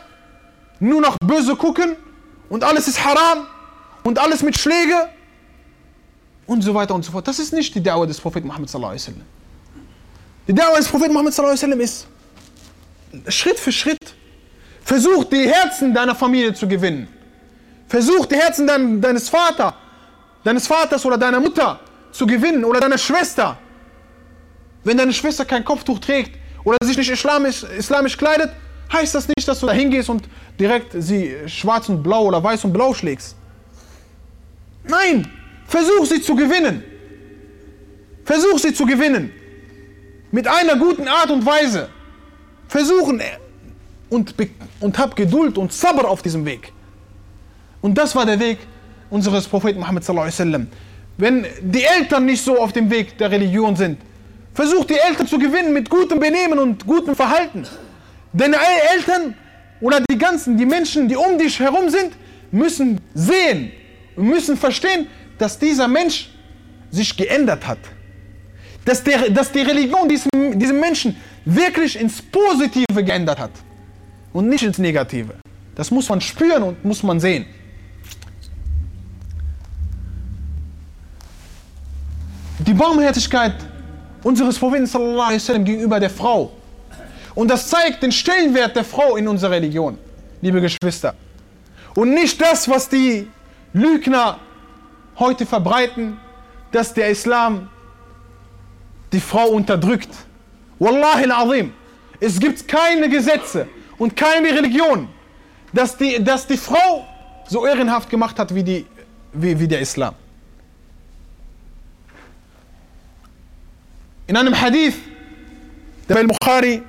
nur noch böse gucken und alles ist haram und alles mit Schläge und so weiter und so fort. Das ist nicht die Dauer des Propheten Muhammad. Die Dauer des Propheten Muhammad ist Schritt für Schritt. Versuch die Herzen deiner Familie zu gewinnen. Versuch die Herzen dein, deines Vaters, deines Vaters oder deiner Mutter zu gewinnen oder deiner Schwester. Wenn deine Schwester kein Kopftuch trägt oder sich nicht islamisch, islamisch kleidet, heißt das nicht, dass du da hingehst und direkt sie schwarz und blau oder weiß und blau schlägst. Nein, versuch sie zu gewinnen. Versuch sie zu gewinnen. Mit einer guten Art und Weise. Versuchen und, und hab Geduld und Sabr auf diesem Weg. Und das war der Weg unseres Propheten Muhammad sallallahu alaihi wasallam. Wenn die Eltern nicht so auf dem Weg der Religion sind, versuch die Eltern zu gewinnen mit gutem Benehmen und gutem Verhalten. Deine Eltern oder die ganzen, die Menschen, die um dich herum sind, müssen sehen und müssen verstehen, dass dieser Mensch sich geändert hat. Dass, der, dass die Religion diesen, diesen Menschen wirklich ins Positive geändert hat und nicht ins Negative. Das muss man spüren und muss man sehen. Die Barmherzigkeit unseres Propheten gegenüber der Frau. Und das zeigt den Stellenwert der Frau in unserer Religion, liebe Geschwister. Und nicht das, was die Lügner heute verbreiten, dass der Islam die Frau unterdrückt Wallahi al-Azim, es gibt keine Gesetze und keine Religion, dass die, dass die Frau so ehrenhaft gemacht hat wie, die, wie, wie der Islam. In einem Hadith, der bei Bukhari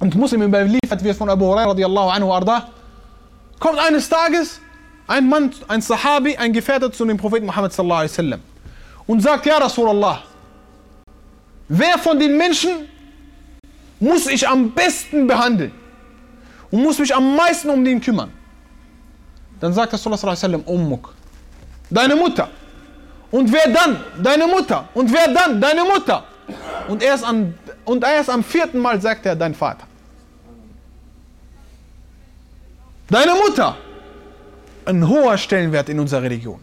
und Muslim überliefert wird von Abu Hurairah radiallahu anhu arda, kommt eines Tages ein Mann, ein Sahabi, ein Gefährte zu dem Propheten Muhammad sallallahu alaihi wasallam und sagt, ja Rasulallah, wer von den Menschen muss ich am besten behandeln und muss mich am meisten um den kümmern? Dann sagt Rasulullah sallallahu alaihi wasallam, Ummuk, deine Mutter. Und wer dann? Deine Mutter. Und wer dann? Deine Mutter. Und erst, an, und erst am vierten Mal sagt er, dein Vater. Deine Mutter. Ein hoher Stellenwert in unserer Religion.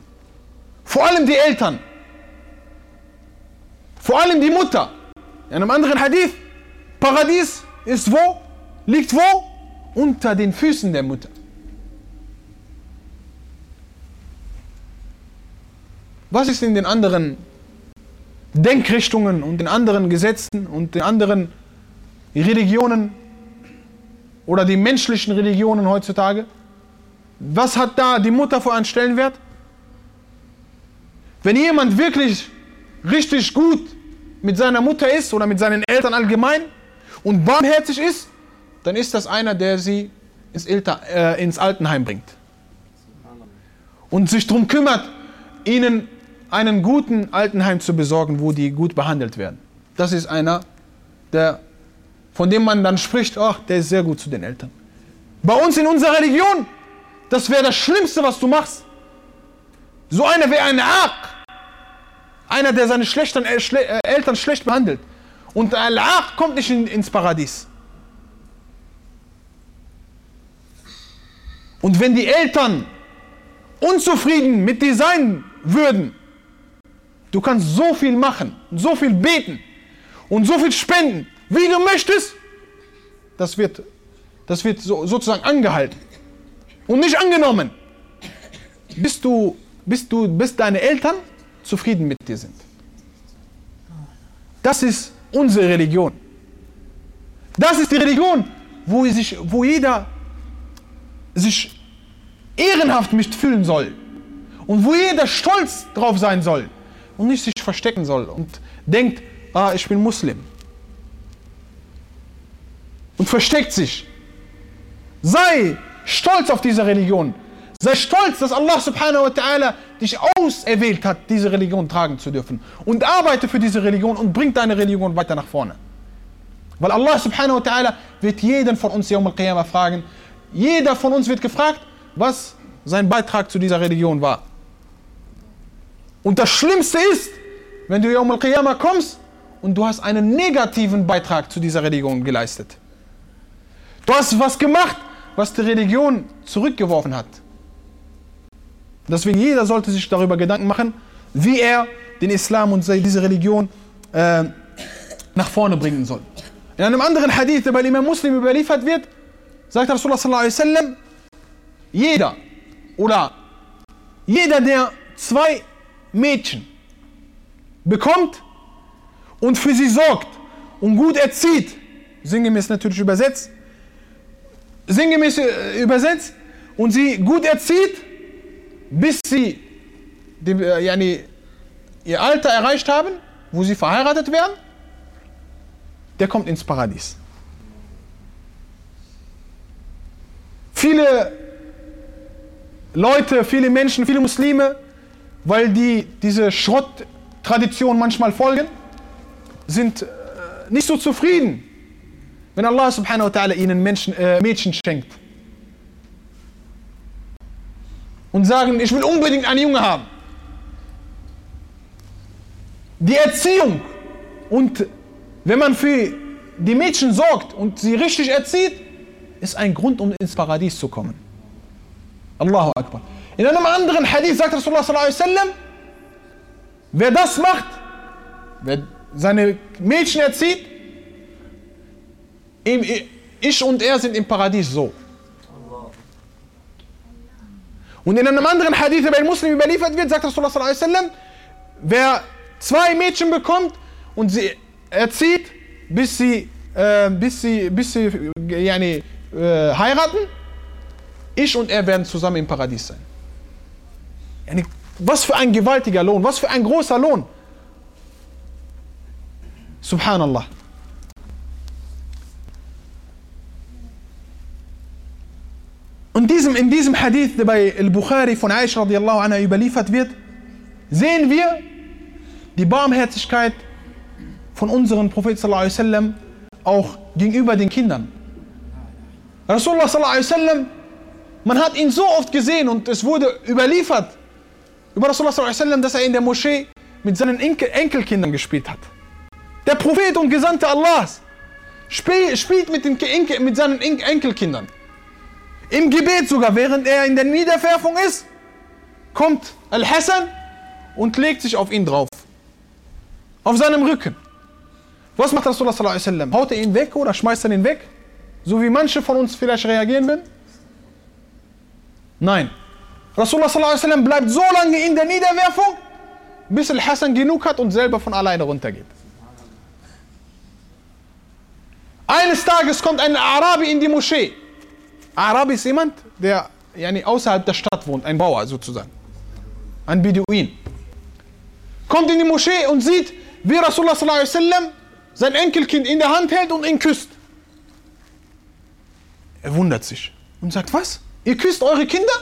Vor allem die Eltern. Vor allem die Mutter. In einem anderen Hadith, Paradies ist wo? Liegt wo? Unter den Füßen der Mutter. Was ist in den anderen Denkrichtungen und den anderen Gesetzen und den anderen Religionen oder die menschlichen Religionen heutzutage? Was hat da die Mutter für einen Stellenwert? Wenn jemand wirklich richtig gut mit seiner Mutter ist oder mit seinen Eltern allgemein und barmherzig ist, dann ist das einer, der sie ins, Elter, äh, ins Altenheim bringt. Und sich darum kümmert, ihnen einen guten Altenheim zu besorgen, wo die gut behandelt werden. Das ist einer, der, von dem man dann spricht, ach, der ist sehr gut zu den Eltern. Bei uns in unserer Religion, das wäre das Schlimmste, was du machst. So einer wäre ein Aq. Einer, der seine schlechten äh, Eltern schlecht behandelt. Und Al-Aq kommt nicht in, ins Paradies. Und wenn die Eltern unzufrieden mit dir sein würden, Du kannst so viel machen, so viel beten und so viel spenden, wie du möchtest. Das wird, das wird so, sozusagen angehalten und nicht angenommen, bis, du, bis, du, bis deine Eltern zufrieden mit dir sind. Das ist unsere Religion. Das ist die Religion, wo, sich, wo jeder sich ehrenhaft mitfühlen soll und wo jeder stolz drauf sein soll und nicht sich verstecken soll und denkt, ah, ich bin Muslim. Und versteckt sich. Sei stolz auf diese Religion. Sei stolz, dass Allah subhanahu wa ta'ala dich auserwählt hat, diese Religion tragen zu dürfen. Und arbeite für diese Religion und bring deine Religion weiter nach vorne. Weil Allah subhanahu wa ta'ala wird jeden von uns Yawm al-Qiyamah fragen. Jeder von uns wird gefragt, was sein Beitrag zu dieser Religion war. Und das Schlimmste ist, wenn du Yawm al-Qiyamah kommst und du hast einen negativen Beitrag zu dieser Religion geleistet. Du hast was gemacht, was die Religion zurückgeworfen hat. Deswegen jeder sollte sich darüber Gedanken machen, wie er den Islam und diese Religion äh, nach vorne bringen soll. In einem anderen Hadith, der bei Imam Muslim überliefert wird, sagt Rasulullah sallallahu alaihi wasallam, jeder oder jeder, der zwei Mädchen bekommt und für sie sorgt und gut erzieht, sinngemäß natürlich übersetzt, sinngemäß äh, übersetzt und sie gut erzieht, bis sie die, äh, yani, ihr Alter erreicht haben, wo sie verheiratet werden, der kommt ins Paradies. Viele Leute, viele Menschen, viele Muslime weil die diese Schrotttradition manchmal folgen, sind äh, nicht so zufrieden, wenn Allah subhanahu wa ta'ala ihnen Menschen, äh, Mädchen schenkt. Und sagen, ich will unbedingt einen Junge haben. Die Erziehung und wenn man für die Mädchen sorgt und sie richtig erzieht, ist ein Grund, um ins Paradies zu kommen. Allahu Akbar. In einem anderen Hadith sagt Rasulullah sallallahu alaihi wasallam, wer das macht, wer seine Mädchen erzieht, ich und er sind im Paradies so. Und in einem anderen Hadith, der bei Muslim überliefert wird, sagt Rasulullah sallallahu alaihi wasallam, wer zwei Mädchen bekommt und sie erzieht, bis sie, äh, bis sie, bis sie yani, äh, heiraten. Ich und er werden zusammen im Paradies sein. Was für ein gewaltiger Lohn, was für ein großer Lohn. Subhanallah. Und diesem, in diesem Hadith, der bei Al-Bukhari von Aisha radiallahu anha überliefert wird, sehen wir die Barmherzigkeit von unserem Prophet sallallahu alaihi wasallam auch gegenüber den Kindern. Rasulullah sallallahu alaihi wasallam, man hat ihn so oft gesehen und es wurde überliefert über Rasulullah dass er in der Moschee mit seinen Enkel Enkelkindern gespielt hat. Der Prophet und Gesandte Allahs spielt mit, den Enkel, mit seinen Enkelkindern. Im Gebet sogar, während er in der Niederwerfung ist, kommt Al-Hassan und legt sich auf ihn drauf. Auf seinem Rücken. Was macht Rasulullah? Haut er ihn weg oder schmeißt er ihn weg? So wie manche von uns vielleicht reagieren würden? Nein. Rasulullah wasallam bleibt so lange in der Niederwerfung, bis Al-Hassan genug hat und selber von alleine runtergeht. Eines Tages kommt ein Arabi in die Moschee. Arabi ist jemand, der yani, außerhalb der Stadt wohnt, ein Bauer sozusagen. Ein Beduin. Kommt in die Moschee und sieht, wie Rasulullah sallam, sein Enkelkind in der Hand hält und ihn küsst. Er wundert sich und sagt, was? Ihr küsst eure Kinder?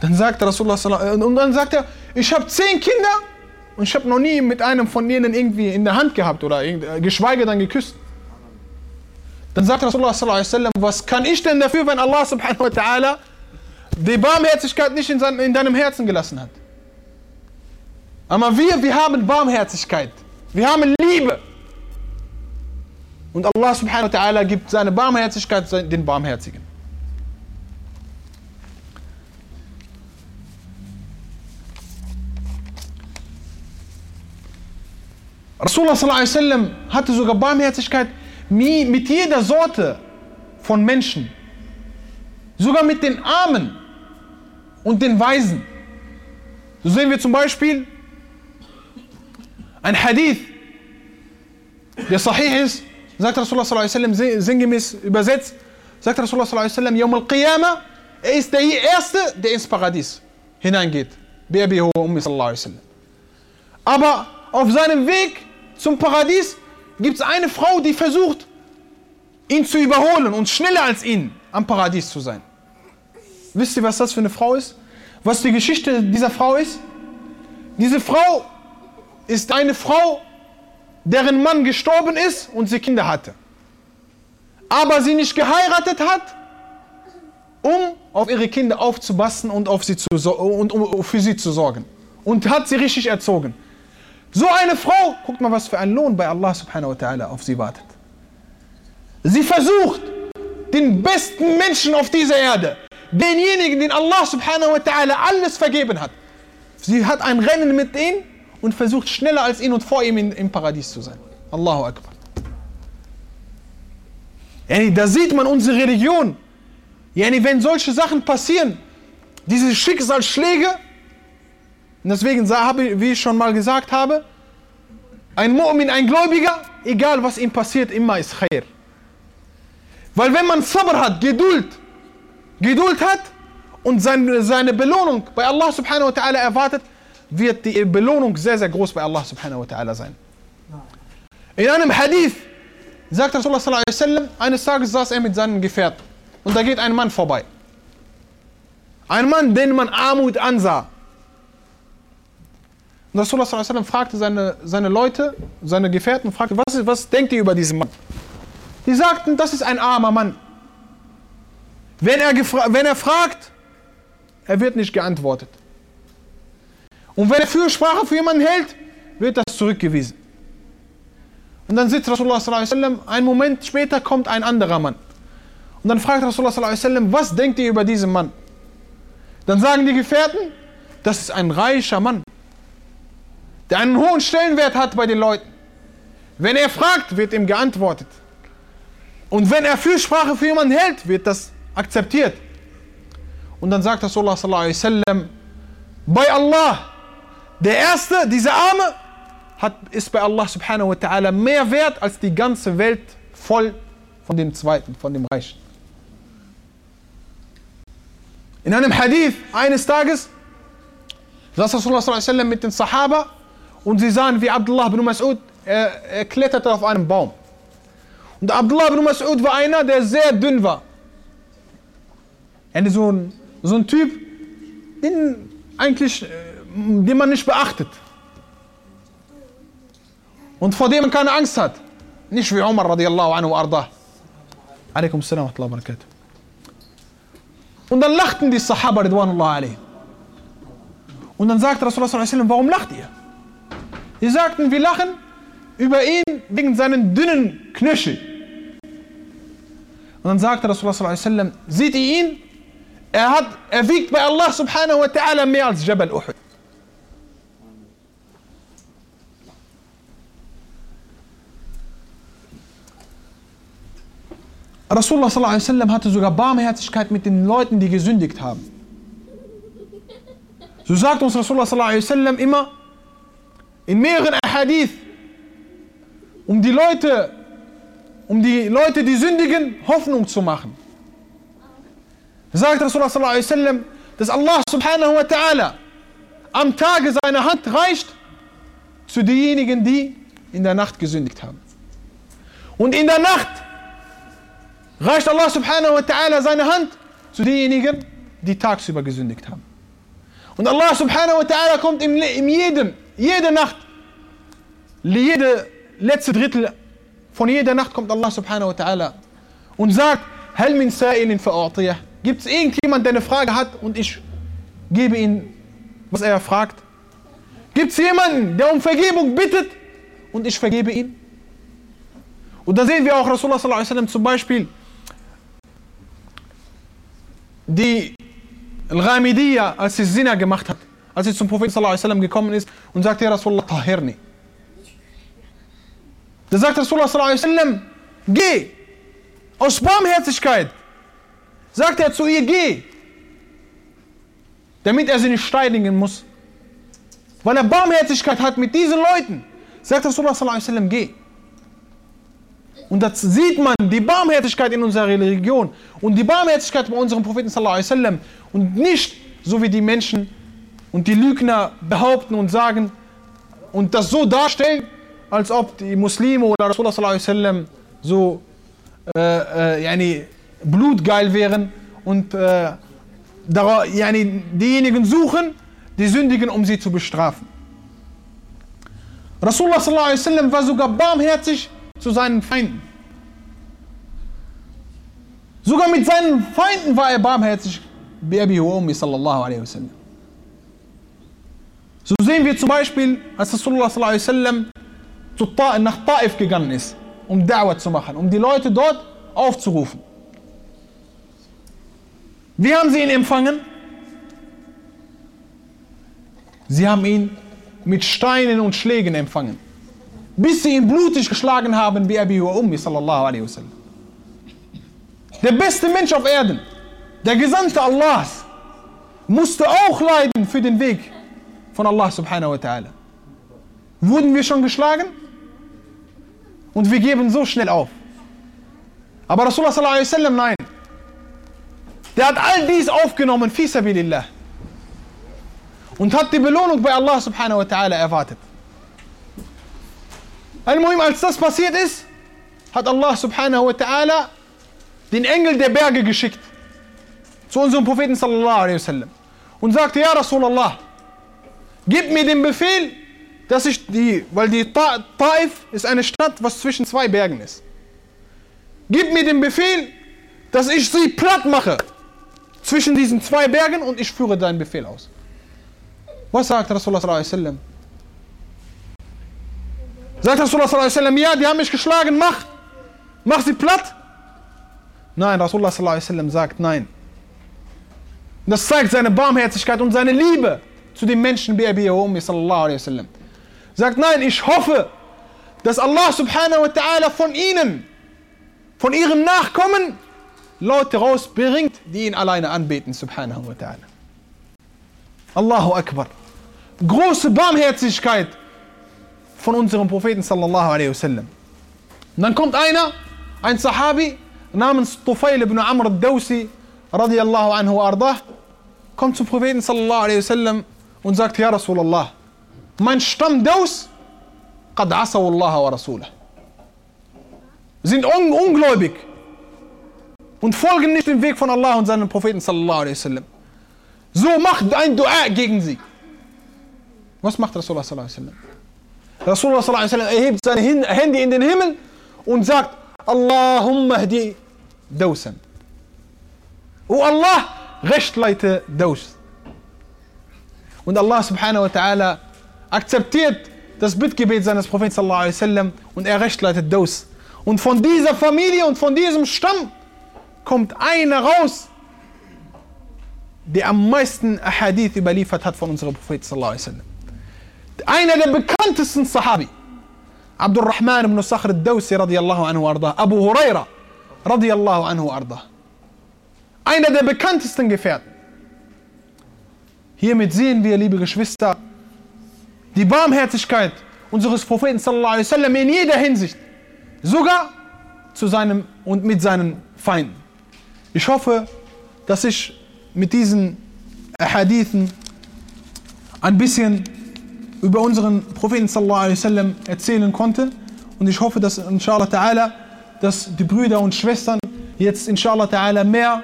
Dann sagt Rasulullah und dann sagt er, ich habe zehn Kinder und ich habe noch nie mit einem von denen irgendwie in der Hand gehabt oder geschweige denn geküsst. Dann sagt Rasulullah was kann ich denn dafür, wenn Allah subhanahu wa ta'ala die Barmherzigkeit nicht in, in deinem Herzen gelassen hat? Aber wir, wir haben Barmherzigkeit. Wir haben Liebe. Und Allah subhanahu wa ta'ala gibt seine Barmherzigkeit den Barmherzigen. Rasulullah sallallahu alaihi wasallam hatte sogar Barmherzigkeit mit jeder Sorte von Menschen, sogar mit den Armen und den Weisen. So sehen wir zum Beispiel ein Hadith, der sahih ist, sagt Rasulullah sallallahu alaihi wasallam sinngemäß übersetzt, sagt Rasulullah sallallahu alaihi wasallam, er ist der Erste, der ins Paradies hineingeht. Aber auf seinem Weg zum Paradies gibt es eine Frau, die versucht, ihn zu überholen und schneller als ihn am Paradies zu sein. Wisst ihr, was das für eine Frau ist? Was die Geschichte dieser Frau ist? Diese Frau ist eine Frau, deren Mann gestorben ist und sie Kinder hatte. Aber sie nicht geheiratet hat, um auf ihre Kinder aufzupassen und, auf sie zu, und um für sie zu sorgen. Und hat sie richtig erzogen. So eine Frau, guckt mal, was für ein Lohn bei Allah subhanahu wa ta'ala auf sie wartet. Sie versucht, den besten Menschen auf dieser Erde, denjenigen, den Allah subhanahu wa ta'ala alles vergeben hat. Sie hat ein Rennen mit ihm und versucht schneller als ihn und vor ihm in, im Paradies zu sein. Allahu Akbar. Yani, da sieht man unsere Religion. Yani, wenn solche Sachen passieren, diese Schicksalsschläge, und deswegen wie ich schon mal gesagt habe, ein Mu'min, ein Gläubiger, egal was ihm passiert, immer ist Khair. Weil wenn man Sabr hat, Geduld, Geduld hat und seine, seine Belohnung bei Allah subhanahu wa ta'ala erwartet, wird die Belohnung sehr, sehr groß bei Allah subhanahu wa ta'ala sein. In einem Hadith sagt Rasulullah sallallahu alaihi wasallam, eines Tages saß er mit seinen Gefährten und da geht ein Mann vorbei. Ein Mann, den man Armut ansah. Und Rasulullah fragte seine, seine Leute, seine Gefährten, fragte, was, was denkt ihr über diesen Mann? Die sagten, das ist ein armer Mann. Wenn er, wenn er fragt, er wird nicht geantwortet. Und wenn er Fürsprache für jemanden hält, wird das zurückgewiesen. Und dann sitzt Rasulullah sallam, einen Moment später kommt ein anderer Mann. Und dann fragt Rasulullah sallam, was denkt ihr über diesen Mann? Dann sagen die Gefährten, das ist ein reicher Mann der einen hohen Stellenwert hat bei den Leuten. Wenn er fragt, wird ihm geantwortet. Und wenn er Fürsprache für jemanden hält, wird das akzeptiert. Und dann sagt Rasulullah sallallahu alaihi wasallam, bei Allah, der Erste, dieser Arme, hat, ist bei Allah subhanahu wa ta'ala mehr wert als die ganze Welt voll von dem Zweiten, von dem Reichen. In einem Hadith eines Tages saß Rasulullah sallam mit den Sahaba und sie sahen, wie Abdullah ibn Mas'ud, er, er kletterte auf einem Baum. Und Abdullah ibn Mas'ud war einer, der sehr dünn war. Er so ein, so ein Typ, den eigentlich, äh, den man nicht beachtet. Und vor dem man keine Angst hat. Nicht wie Umar radiallahu anhu arda. Alaikum salam wa barakatuh. Und dann lachten die Sahaba ridwanullah alayhi. Und dann sagte Rasulullah sallallahu alaihi warum lacht ihr? Die sagten, wir lachen über ihn wegen seinen dünnen Knöchel. Und dann sagte Rasulullah sallallahu seht ihr ihn? Er, hat, er wiegt bei Allah subhanahu wa ta'ala mehr als Jabal Uhud. Rasulullah sallallahu hatte sogar Barmherzigkeit mit den Leuten, die gesündigt haben. So sagt uns Rasulullah sallallahu immer in mehreren Hadith, um die Leute, um die Leute, die sündigen, Hoffnung zu machen. Sagt Rasulullah sallallahu alaihi wasallam, dass Allah subhanahu wa ta'ala am Tage seine Hand reicht zu denjenigen, die in der Nacht gesündigt haben. Und in der Nacht reicht Allah subhanahu wa ta'ala seine Hand zu denjenigen, die tagsüber gesündigt haben. Und Allah subhanahu wa ta'ala kommt in jedem, jede Nacht, jede letzte Drittel von jeder Nacht kommt Allah subhanahu wa ta'ala und sagt, Hal min sa'ilin. Gibt es irgendjemand, der eine Frage hat und ich gebe ihm, was er fragt? Gibt es jemanden, der um Vergebung bittet und ich vergebe ihm? Und da sehen wir auch Rasulullah sallallahu alaihi wasallam zum Beispiel, die Al-Ghamidiyya, als sie Zina gemacht hat, als sie zum Propheten wasallam gekommen ist und sagte, ja Rasulullah, tahirni. Da sagt Rasulullah sallallahu alaihi wasallam, geh, aus Barmherzigkeit, sagt er zu ihr, geh, damit er sie nicht steinigen muss. Weil er Barmherzigkeit hat mit diesen Leuten, sagt Rasulullah sallallahu alaihi wasallam, geh. Und das sieht man, die Barmherzigkeit in unserer Religion und die Barmherzigkeit bei unserem Propheten sallallahu alaihi wasallam und nicht so wie die Menschen und die Lügner behaupten und sagen und das so darstellen, als ob die Muslime oder Rasulullah so äh, äh, yani, blutgeil wären und äh, yani, diejenigen suchen, die Sündigen, um sie zu bestrafen. Rasulullah war sogar barmherzig zu seinen Feinden. Sogar mit seinen Feinden war er barmherzig. sallallahu alaihi wasallam. So sehen wir zum Beispiel, als Rasulullah wasallam nach Taif gegangen ist, um Da'wah zu machen, um die Leute dort aufzurufen. Wie haben sie ihn empfangen? Sie haben ihn mit Steinen und Schlägen empfangen bis sie ihn blutig geschlagen haben, wie Abi wa Ummi sallallahu alaihi wasallam. Der beste Mensch auf Erden, der Gesandte Allahs, musste auch leiden für den Weg von Allah subhanahu wa ta'ala. Wurden wir schon geschlagen? Und wir geben so schnell auf. Aber Rasulullah sallallahu alaihi wasallam, nein. Der hat all dies aufgenommen, fi sabilillah. Und hat die Belohnung bei Allah subhanahu wa ta'ala erwartet. Al-Muhim, als das passiert ist, hat Allah subhanahu wa ta'ala den Engel der Berge geschickt zu unserem Propheten sallallahu alaihi wasallam und sagte, ja Rasulallah, gib mir den Befehl, dass ich die, weil die Ta Taif ist eine Stadt, was zwischen zwei Bergen ist. Gib mir den Befehl, dass ich sie platt mache zwischen diesen zwei Bergen und ich führe deinen Befehl aus. Was sagt Rasulullah sallallahu alaihi wasallam? Sagt Rasulullah sallallahu ja, die haben mich geschlagen, mach, mach sie platt. Nein, Rasulullah sallallahu sagt nein. Das zeigt seine Barmherzigkeit und seine Liebe zu den Menschen, Abi Ummi sallallahu alaihi wasallam. Sagt nein, ich hoffe, dass Allah subhanahu wa ta'ala von ihnen, von ihrem Nachkommen, Leute rausbringt, die ihn alleine anbeten, subhanahu wa ta'ala. Allahu Akbar. Große Barmherzigkeit von unserem Propheten sallallahu alaihi wasallam. Und dann kommt einer, ein Sahabi namens Tufail ibn Amr al-Dawsi radiallahu anhu ardah, kommt zum Propheten sallallahu alaihi wasallam und sagt, Ja Rasulallah, mein Stamm Daus, قد عصوا الله ورسوله. Sind un ungläubig und folgen nicht dem Weg von Allah und seinem Propheten sallallahu alaihi wasallam. So macht ein Dua gegen sie. Was macht Rasulullah sallallahu alaihi wasallam? Rasulullah sallallahu alaihi wasallam erhebt seine Hände in den Himmel und sagt, Allahumma hdi Dausan. O Allah, rechtleite Daus. Und Allah subhanahu wa ta'ala akzeptiert das Bittgebet seines Propheten sallallahu alaihi wasallam und er rechtleitet Daus. Und von dieser Familie und von diesem Stamm kommt einer raus, der am meisten Ahadith überliefert hat von unserem Propheten sallallahu alaihi wasallam. Einer der bekanntesten Sahabi, Abdurrahman ibn Sakhr al-Dawsi radiallahu anhu arda, Abu Huraira radiallahu anhu arda. Einer der bekanntesten Gefährten. Hiermit sehen wir, liebe Geschwister, die Barmherzigkeit unseres Propheten wasallam in jeder Hinsicht. Sogar zu seinem und mit seinen Feinden. Ich hoffe, dass ich mit diesen Hadithen ein bisschen über unseren Propheten wasallam erzählen konnte und ich hoffe, dass inshallah ta'ala, dass die Brüder und Schwestern jetzt inshallah ta'ala mehr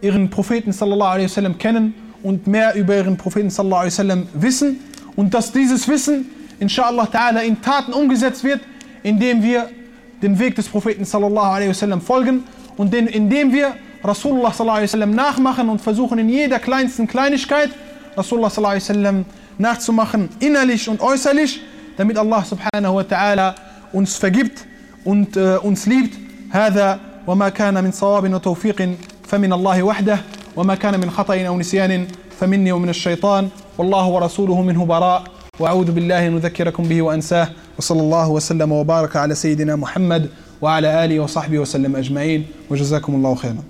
ihren Propheten sallallahu kennen und mehr über ihren Propheten sallallahu alaihi wasallam wissen und dass dieses Wissen inshallah ta'ala in Taten umgesetzt wird, indem wir den Weg des Propheten sallallahu alaihi wasallam folgen und den, indem wir Rasulullah sallallahu alaihi wasallam nachmachen und versuchen in jeder kleinsten Kleinigkeit Rasulullah sallallahu alaihi wasallam nachzumachen, innerlich und äußerlich, damit Allah subhanahu wa ta'ala uns vergibt und äh, uns liebt. هذا وما كان من صواب وتوفيق فمن الله وحده وما كان من خطأ أو نسيان فمني ومن الشيطان والله ورسوله منه براء وأعوذ بالله أن أذكركم به وأنساه وصلى الله وسلم وبارك على سيدنا محمد وعلى آله وصحبه وسلم أجمعين وجزاكم الله خيرا.